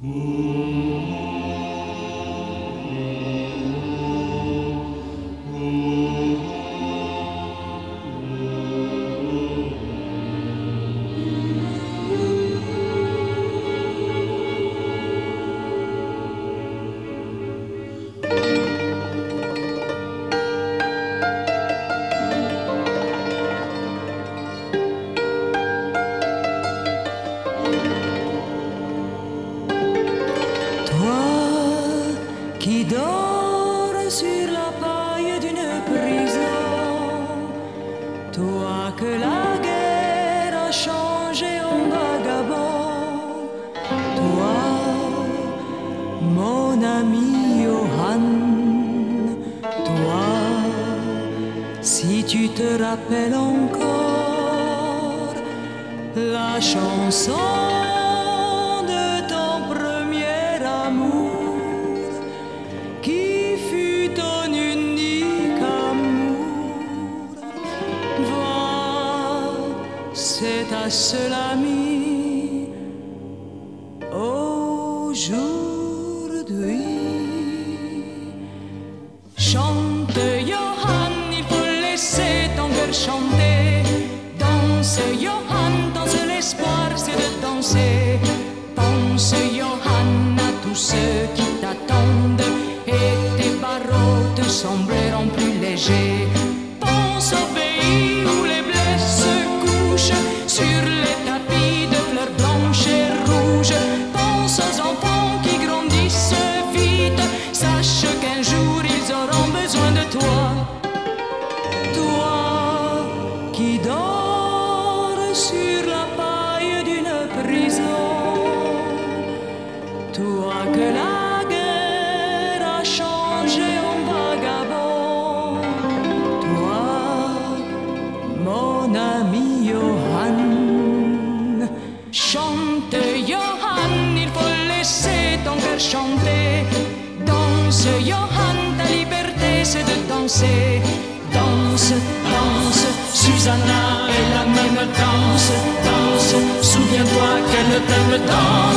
qui dort sur la paille d'une prison. Toi que la guerre a changé en vagabond. Toi, mon ami Johan. Toi, si tu te rappelles encore la chanson. C'est ta seule amie aujourd'hui. Chante Johan, il faut laisser ton cœur chanter. Danse Johan, danse l'espoir, c'est de danser. Pense Johan à tous ceux qui t'attendent et tes barreaux te sembleront plus légers. Chanter. Danse Johan, ta liberté c'est de danser. Danse, danse, Susanna est la même danse. Danse, souviens-toi